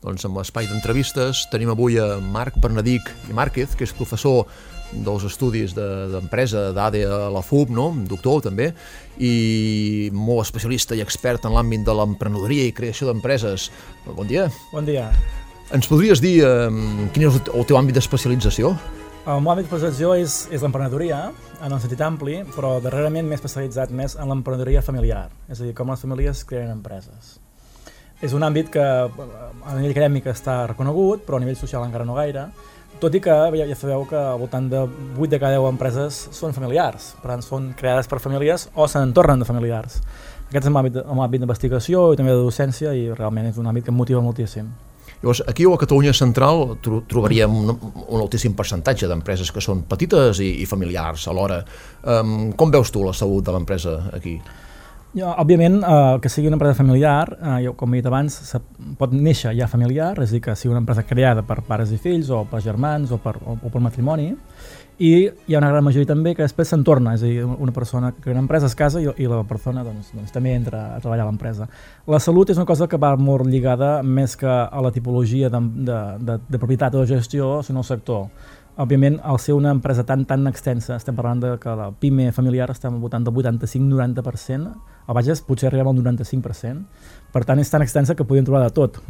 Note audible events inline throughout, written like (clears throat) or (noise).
Doncs amb l'espai d'entrevistes tenim avui a Marc Bernadic i Márquez, que és professor dels estudis d'empresa de, d'ADE a la FUB, no? doctor també, i molt especialista i expert en l'àmbit de l'emprenedoria i creació d'empreses. Bon dia. Bon dia. Ens podries dir eh, quin és el teu àmbit d'especialització? El meu àmbit d'especialització és, és l'emprenedoria, en un sentit ampli, però darrerament m'he especialitzat més en l'emprenedoria familiar, és a dir, com les famílies creen empreses. És un àmbit que a nivell acadèmic està reconegut, però a nivell social encara no gaire, tot i que ja, ja sabeu que al voltant de 8 de cada 10 empreses són familiars, per tant són creades per famílies o se n'entornen de familiars. Aquest és l'àmbit d'investigació i també de docència i realment és un àmbit que em motiva moltíssim. Llavors, aquí a Catalunya Central trobaríem un, un altíssim percentatge d'empreses que són petites i, i familiars alhora. Um, com veus tu la salut de l'empresa aquí? Jo, òbviament, eh, que sigui una empresa familiar, eh, jo, com he dit abans, se, pot néixer ja familiar, és a dir, que sigui una empresa creada per pares i fills, o per germans, o per, o, o per matrimoni, i hi ha una gran majoria també que després se'n torna, és a dir, una persona que crea una empresa es casa i, i la persona doncs, doncs, també entra a treballar a l'empresa. La salut és una cosa que va molt lligada més que a la tipologia de, de, de, de propietat o de gestió, sinó al sector òbviament, al ser una empresa tan tan extensa, estem parlant de que la PIME familiar està al voltant del 85-90%, a Bages potser arribem al 95%, per tant és tan extensa que podem trobar de tot,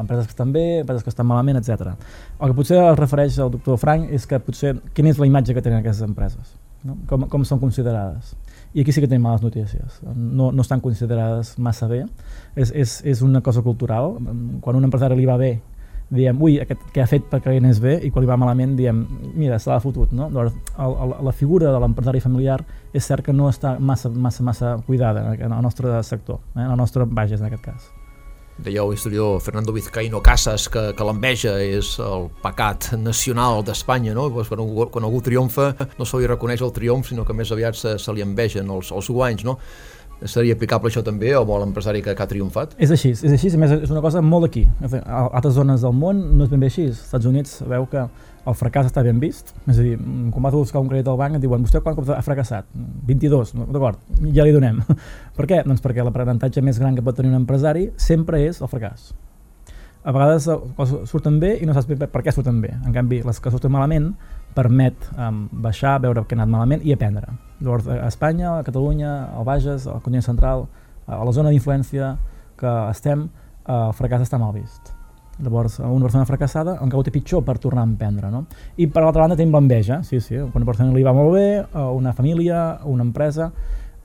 empreses que estan bé, empreses que estan malament, etc. El que potser es refereix al doctor Frank és que potser quina és la imatge que tenen aquestes empreses, no? com, com són considerades. I aquí sí que tenim males notícies, no, no estan considerades massa bé, és, és, és una cosa cultural, quan un empresari li va bé diem, ui, aquest que ha fet perquè anés bé i quan li va malament diem, mira, se l'ha fotut, no? Llavors, el, el, la figura de l'empresari familiar és cert que no està massa, massa, massa cuidada en el nostre sector, eh? en el nostre Bages en aquest cas. Deia el historiador Fernando Vizcaíno Casas que, que l'enveja és el pecat nacional d'Espanya, no? Quan, quan algú triomfa no se li reconeix el triomf, sinó que més aviat se, se li envegen els, els guanys, no? Seria aplicable això també o vol l'empresari que, que ha triomfat? És així, és així, a més és una cosa molt aquí. A altres zones del món no és ben bé així. Als Estats Units veu que el fracàs està ben vist, és a dir, quan vas a buscar un crèdit al banc et diuen vostè quan ha fracassat? 22, d'acord, ja li donem. (laughs) per què? Doncs perquè l'aprenentatge més gran que pot tenir un empresari sempre és el fracàs. A vegades surten bé i no saps per què surten bé. En canvi, les que surten malament permet um, baixar, veure què ha anat malament i aprendre. Llavors, a Espanya, a Catalunya, al Bages, al continent central, a la zona d'influència que estem, el fracàs està mal vist. Llavors, una persona fracassada encara ho té pitjor per tornar a emprendre. No? I per l'altra banda tenim l'enveja, sí, sí, quan una persona li va molt bé, una família, una empresa,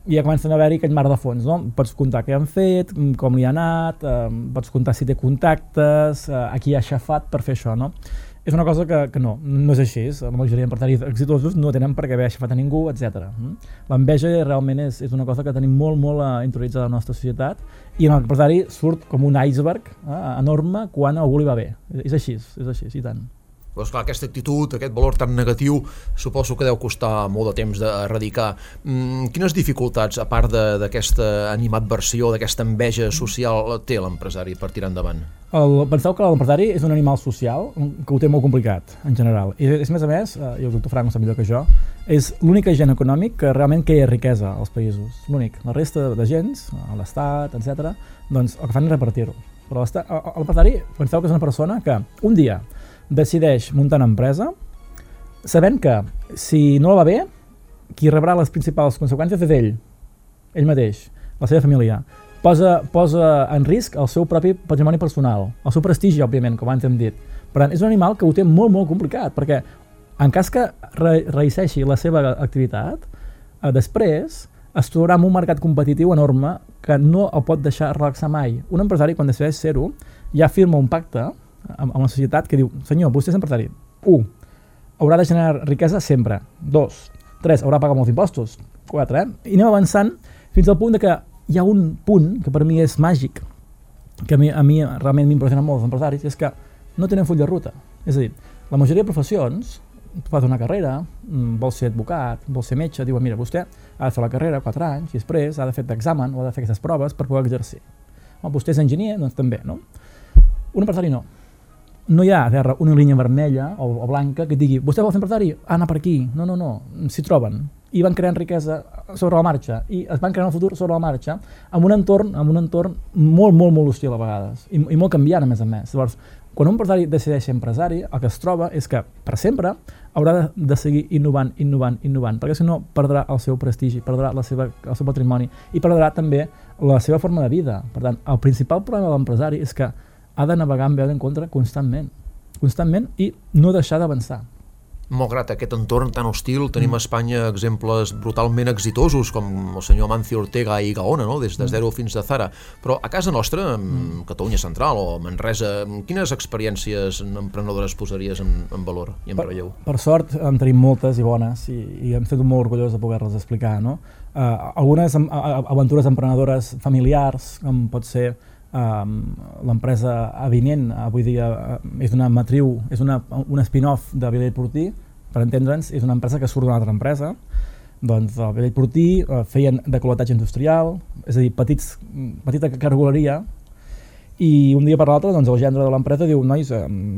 i ja comencen a haver-hi aquell mar de fons, no? Pots comptar què han fet, com li ha anat, eh, pots comptar si té contactes, eh, a qui ha aixafat per fer això, no? És una cosa que, que no, no és així. La majoria d'empresaris exitosos no tenen per què haver aixafat a ningú, etc. Mm? L'enveja realment és, és una cosa que tenim molt, molt uh, interioritzada a la nostra societat i en l'empresari surt com un iceberg eh, enorme quan a algú li va bé. És així, és així, i tant. Però esclar, aquesta actitud, aquest valor tan negatiu, suposo que deu costar molt de temps d'erradicar. Mm, quines dificultats, a part d'aquesta animadversió, d'aquesta enveja social, té l'empresari per tirar endavant? El, penseu que l'empresari és un animal social que ho té molt complicat, en general. I és més a més, eh, i el doctor Frank ho sap millor que jo, és l'únic agent econòmic que realment crea riquesa als països. L'únic. La resta de gens, l'Estat, etc., doncs el que fan és repartir-ho. Però l'empresari, penseu que és una persona que un dia decideix muntar una empresa sabent que si no va bé, qui rebrà les principals conseqüències és ell, ell mateix, la seva família. Posa, posa en risc el seu propi patrimoni personal, el seu prestigi, òbviament, com abans hem dit. Per tant, és un animal que ho té molt, molt complicat, perquè en cas que re reïsseixi la seva activitat, eh, després es trobarà en un mercat competitiu enorme que no el pot deixar relaxar mai. Un empresari, quan decideix ser-ho, ja firma un pacte amb, la societat que diu, senyor, vostè és empresari. 1. Haurà de generar riquesa sempre. 2. 3. Haurà de pagar molts impostos. 4. Eh? I anem avançant fins al punt de que hi ha un punt que per mi és màgic, que a mi, a mi realment m'impressiona molt els empresaris, és que no tenen full de ruta. És a dir, la majoria de professions, fas una carrera, mm, vols ser advocat, vols ser metge, diuen, mira, vostè ha de fer la carrera 4 anys i després ha de fer l'examen o ha de fer aquestes proves per poder exercir. O vostè és enginyer, doncs també, no? Un empresari no no hi ha terra una línia vermella o, o blanca que digui vostè vol fer empresari? Anar per aquí. No, no, no. S'hi troben. i van creant riquesa sobre la marxa i es van creant el futur sobre la marxa amb un entorn, amb un entorn molt, molt, molt hostil a vegades i, i molt canviant a més a més. Llavors, quan un empresari decideix ser empresari, el que es troba és que per sempre haurà de, de seguir innovant, innovant, innovant, perquè si no perdrà el seu prestigi, perdrà la seva, el seu patrimoni i perdrà també la seva forma de vida. Per tant, el principal problema de l'empresari és que ha de navegar amb veu en contra constantment, constantment i no deixar d'avançar malgrat aquest entorn tan hostil, tenim a Espanya exemples brutalment exitosos, com el senyor Amancio Ortega i Gaona, no? des de mm. zero fins a Zara. Però a casa nostra, en mm. Catalunya Central o Manresa, quines experiències emprenedores posaries en, en valor i en per, relleu? Per sort en tenim moltes i bones i, i em sento molt orgullós de poder-les explicar. No? Uh, algunes aventures emprenedores familiars, com pot ser Um, l'empresa Avinent avui dia uh, és una matriu, és una, un spin-off de Vilell Portí, per entendre'ns, és una empresa que surt d'una altra empresa, doncs el Vilell Portí uh, feien de colotatge industrial, és a dir, petits, petita cargoleria, i un dia per l'altre doncs, el gendre de l'empresa diu nois,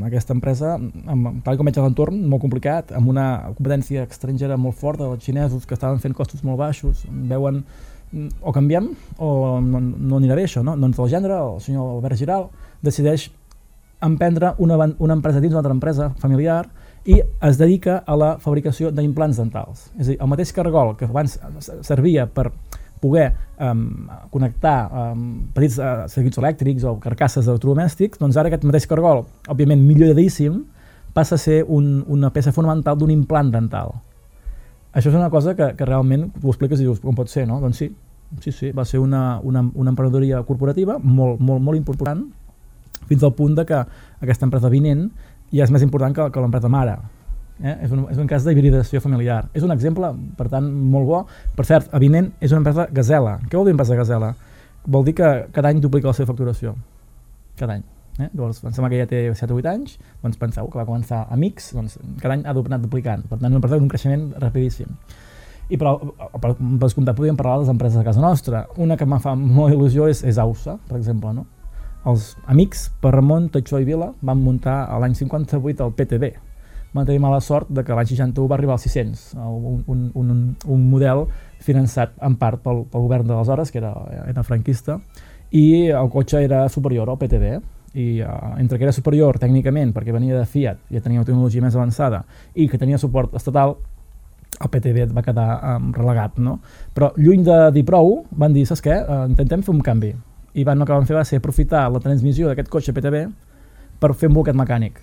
aquesta empresa, amb, tal com veig l'entorn, molt complicat, amb una competència estrangera molt forta, els xinesos que estaven fent costos molt baixos, veuen o canviem o no, no anirà bé això, no? Doncs el gendre, el senyor Albert Giral, decideix emprendre una, una empresa dins una altra empresa familiar i es dedica a la fabricació d'implants dentals. És a dir, el mateix cargol que abans servia per poder um, connectar um, petits uh, circuits elèctrics o carcasses d'electrodomèstics, doncs ara aquest mateix cargol, òbviament milloradíssim, passa a ser un, una peça fonamental d'un implant dental. Això és una cosa que, que realment ho expliques i dius, com pot ser, no? Doncs sí, sí, sí, va ser una, una, una emprenedoria corporativa molt, molt, molt important, fins al punt de que aquesta empresa vinent ja és més important que, que l'empresa mare. Eh? És, un, és un cas d'hibridació familiar. És un exemple, per tant, molt bo. Per cert, Avinent és una empresa gazela. Què vol dir empresa gazela? Vol dir que cada any duplica la seva facturació. Cada any. Eh? Llavors, em sembla que ja té 7 o 8 anys, doncs penseu que va començar a Mix, doncs cada any ha anat duplicant, per tant, una empresa d'un creixement rapidíssim. I per, per, per descomptat podríem parlar de les empreses de casa nostra. Una que em fa molt il·lusió és, és AUSA, per exemple. No? Els amics per Ramon, Totxó i Vila van muntar l'any 58 el PTB. Van tenir mala sort de que l'any 61 va arribar als 600, un, un, un, un model finançat en part pel, pel govern d'aleshores, que era, era franquista, i el cotxe era superior al PTB i uh, entre que era superior tècnicament perquè venia de Fiat, ja tenia una tecnologia més avançada i que tenia suport estatal el PTB va quedar um, relegat no? però lluny de dir prou van dir, saps què, uh, intentem fer un canvi. I van, el que van fer va ser aprofitar la transmissió d'aquest cotxe PTB per fer un bloquet mecànic.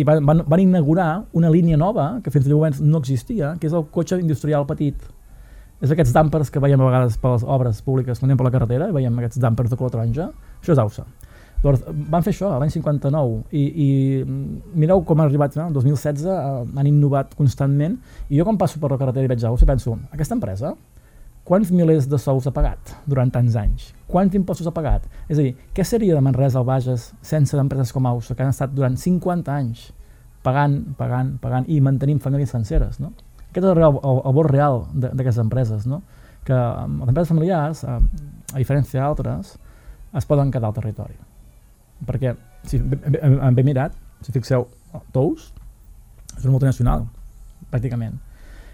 I van, van, van inaugurar una línia nova que fins llavors no existia, que és el cotxe industrial petit. És aquests dampers que veiem a vegades per les obres públiques quan anem per la carretera i veiem aquests dampers de color taronja. Això és AUSA Llavors, van fer això l'any 59 i, i mireu com ha arribat, no? el 2016 eh, han innovat constantment i jo quan passo per la carretera i veig alguna penso, aquesta empresa, quants milers de sous ha pagat durant tants anys? Quants impostos ha pagat? És a dir, què seria de Manresa al Bages sense empreses com Ausa, que han estat durant 50 anys pagant, pagant, pagant i mantenint famílies senceres, no? Aquest és el, el, el bord real d'aquestes empreses, no? que les empreses familiars, a, a diferència d'altres, es poden quedar al territori perquè si ben, ben mirat, si fixeu, Tous és una multinacional, pràcticament.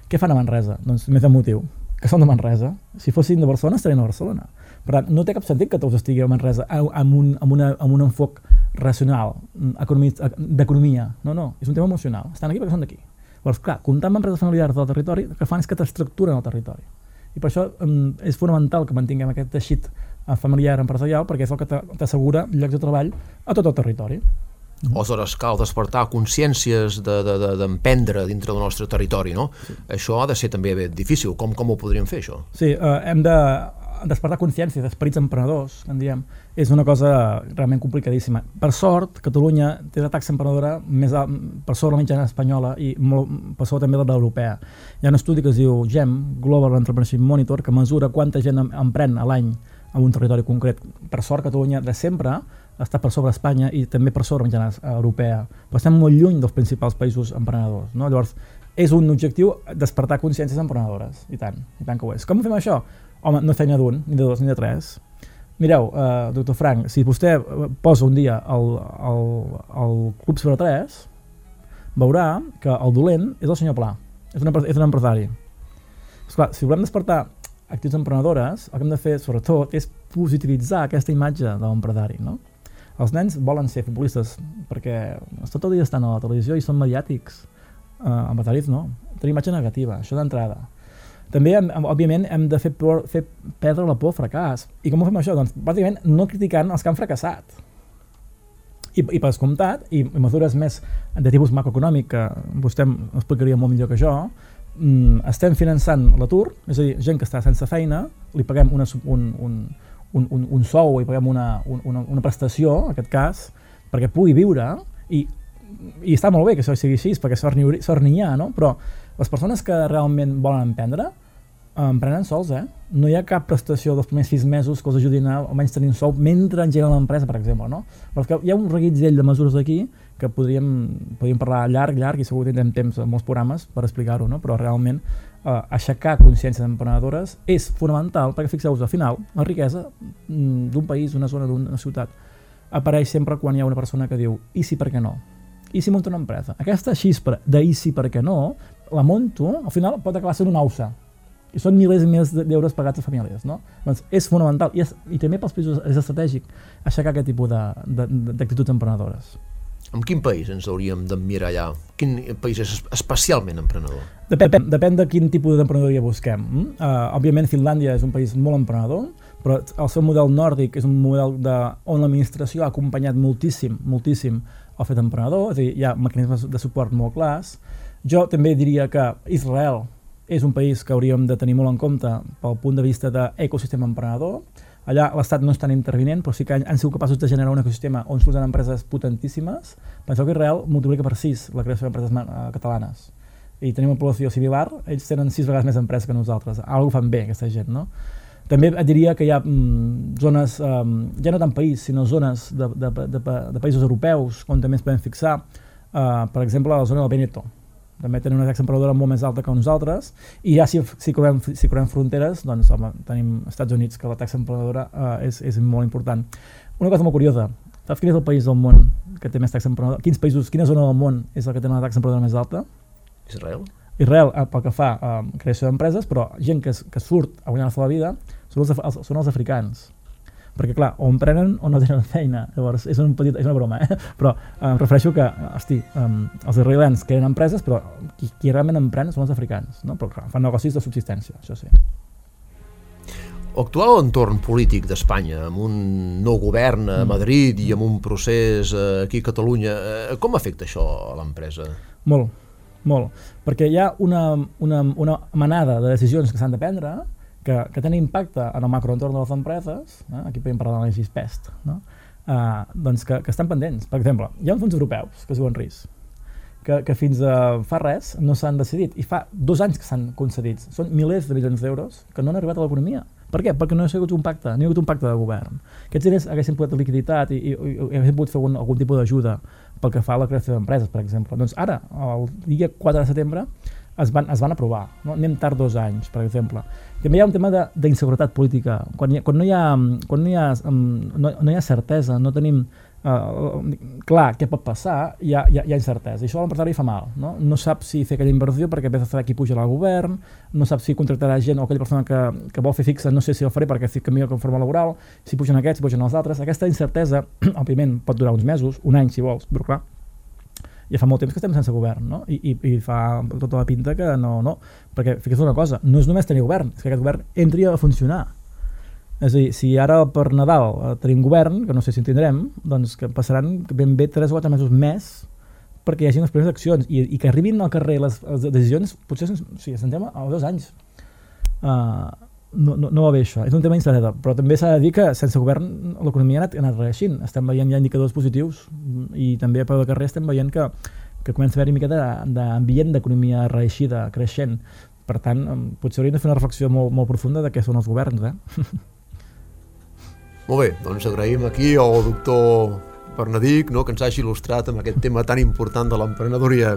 Què fan a Manresa? Doncs més de motiu, que són de Manresa. Si fossin de Barcelona, estarien a Barcelona. Per tant, no té cap sentit que Tous estigui a Manresa amb un, amb una, amb un enfoc racional, d'economia. No, no, és un tema emocional. Estan aquí perquè són d'aquí. Llavors, clar, comptar amb empreses familiars del territori, el que fan és que t'estructuren el territori. I per això um, és fonamental que mantinguem aquest teixit familiar empresarial perquè és el que t'assegura llocs de treball a tot el territori. Mm. Aleshores cal despertar consciències d'emprendre de, de, dintre del nostre territori, no? Sí. Això ha de ser també difícil. Com, com ho podríem fer, això? Sí, eh, hem de despertar consciències d'esperits emprenedors, en diem, és una cosa realment complicadíssima. Per sort, Catalunya té la taxa emprenedora més alt, per sobre la mitjana espanyola i molt, per sobre també la l'europea. Hi ha un estudi que es diu GEM, Global Entrepreneurship Monitor, que mesura quanta gent emprèn a l'any en un territori concret. Per sort, Catalunya de sempre està per sobre Espanya i també per sobre mitjana europea, però estem molt lluny dels principals països emprenedors. No? Llavors, és un objectiu despertar consciències emprenedores, i tant, i tant que ho és. Com fem això? Home, no feina d'un, ni de dos, ni de tres. Mireu, uh, doctor Frank, si vostè posa un dia el, el, el Club sobre 3, veurà que el dolent és el senyor Pla, és un, és un empresari. Esclar, si volem despertar actituds emprenedores, el que hem de fer, sobretot, és positivitzar aquesta imatge de l'empresari, no? Els nens volen ser futbolistes perquè tot el dia estan a la televisió i són mediàtics. Uh, empresaris no. Tenim imatge negativa, això d'entrada. També, hem, òbviament, hem de fer, por, fer perdre la por al fracàs. I com ho fem això? Doncs, bàsicament, no criticant els que han fracassat. I, i per descomptat, i, i mesures més de tipus macroeconòmic, que vostè explicaria molt millor que jo, mm, estem finançant l'atur, és a dir, gent que està sense feina, li paguem una, un, un, un, un, un sou i paguem una, una, una prestació, en aquest cas, perquè pugui viure i, i està molt bé que això sigui així, perquè sort n'hi ha, no? però les persones que realment volen emprendre emprenen sols, eh? No hi ha cap prestació dels primers sis mesos que els ajudin a almenys tenir un sou mentre engeguen l'empresa, per exemple, no? Perquè hi ha un reguitzell de mesures aquí que podríem, podríem parlar llarg, llarg, i segur que tindrem temps en molts programes per explicar-ho, no? Però realment eh, aixecar consciències emprenedores és fonamental perquè fixeu-vos, al final, la riquesa mm, d'un país, d'una zona, d'una ciutat, apareix sempre quan hi ha una persona que diu i si per què no? I si munto una empresa? Aquesta xispa de i si per què no, la monto, al final pot acabar sent una ausa, i són milers i milers d'euros pagats a famílies. No? Doncs és fonamental i, és, i també pels països és estratègic aixecar aquest tipus d'actituds emprenedores. En quin país ens hauríem d'admirar allà? Quin país és especialment emprenedor? Depèn, depèn de quin tipus d'emprenedoria busquem. Uh, òbviament Finlàndia és un país molt emprenedor, però el seu model nòrdic és un model de, on l'administració ha acompanyat moltíssim, moltíssim el fet emprenedor, és a dir, hi ha mecanismes de suport molt clars. Jo també diria que Israel és un país que hauríem de tenir molt en compte pel punt de vista d'ecosistema emprenedor. Allà l'Estat no està intervinent, però sí que han, sigut capaços de generar un ecosistema on surten empreses potentíssimes. Penseu que Israel multiplica per 6 la creació d'empreses uh, catalanes. I tenim una població similar, ells tenen 6 vegades més empreses que nosaltres. Algo fan bé, aquesta gent, no? També et diria que hi ha mm, zones, um, ja no tant país, sinó zones de, de, de, de, de països europeus on també ens podem fixar, uh, per exemple, la zona del Veneto, també tenen una taxa emprenedora molt més alta que nosaltres i ja si, si, correm, si correm fronteres doncs home, tenim Estats Units que la taxa emprenedora eh, és, és molt important una cosa molt curiosa saps quin és el país del món que té més taxa emprenedora? Quins països, quina zona del món és el que té una taxa emprenedora més alta? Israel. Israel, eh, pel que fa a eh, creació d'empreses, però gent que, que surt a guanyar la seva vida són els, els, són els africans perquè clar, o emprenen o no tenen feina llavors és, un petit, és una broma eh? (laughs) però eh, em refereixo que, hosti, um, els israelians creen empreses però qui, qui realment emprèn són els africans no? però clar, fan negocis de subsistència, això sí L'actual entorn polític d'Espanya, amb un nou govern a mm. Madrid i amb un procés eh, aquí a Catalunya, eh, com afecta això a l'empresa? Molt, molt, perquè hi ha una, una, una manada de decisions que s'han de prendre que, que tenen impacte en el macroentorn de les empreses, eh? aquí podem parlar d'anàlisi PEST, no? eh, doncs que, que estan pendents. Per exemple, hi ha uns fons europeus que es diuen RIS, que, que fins a fa res no s'han decidit, i fa dos anys que s'han concedits. Són milers de milions d'euros que no han arribat a l'economia. Per què? Perquè no ha sigut un pacte, no hi ha hagut un pacte de govern. Aquests diners haguessin pogut liquiditat i, i, i haguessin pogut fer algun, algun tipus d'ajuda pel que fa a la creació d'empreses, per exemple. Doncs ara, el dia 4 de setembre, es van, es van aprovar. No? Anem tard dos anys, per exemple. També hi ha un tema d'inseguretat política. Quan, hi, quan, no, hi ha, quan no, hi ha, no, no hi ha certesa, no tenim uh, clar què pot passar, hi ha, hi ha, hi ha incertesa. I això a l'empresari fa mal. No? no sap si fer aquella inversió perquè vés a saber qui puja al govern, no sap si contractarà gent o aquella persona que, que vol fer fixa, no sé si el faré perquè estic canvia de forma laboral, si pugen aquests, si pugen els altres. Aquesta incertesa, (clears throat) òbviament, pot durar uns mesos, un any si vols, però clar, ja fa molt temps que estem sense govern, no? I, i, i fa tota la pinta que no, no, perquè fixa't una cosa, no és només tenir govern, és que aquest govern entri a funcionar. És a dir, si ara per Nadal eh, tenim govern, que no sé si en tindrem, doncs que passaran ben bé 3 o 4 mesos més perquè hi hagi les primeres accions i, i que arribin al carrer les, les decisions, potser o sigui, a dos anys. Uh, no, no, no va bé això, és un tema d'incertesa, però també s'ha de dir que sense govern l'economia ha anat, ha anat reeixint, estem veient ja indicadors positius i també a peu de carrer estem veient que, que comença a haver-hi mica d'ambient d'economia reeixida, creixent, per tant, potser hauríem de fer una reflexió molt, molt profunda de què són els governs, eh? (laughs) Molt bé, doncs agraïm aquí al doctor Bernadic no, que ens hagi il·lustrat amb aquest tema tan important de l'emprenedoria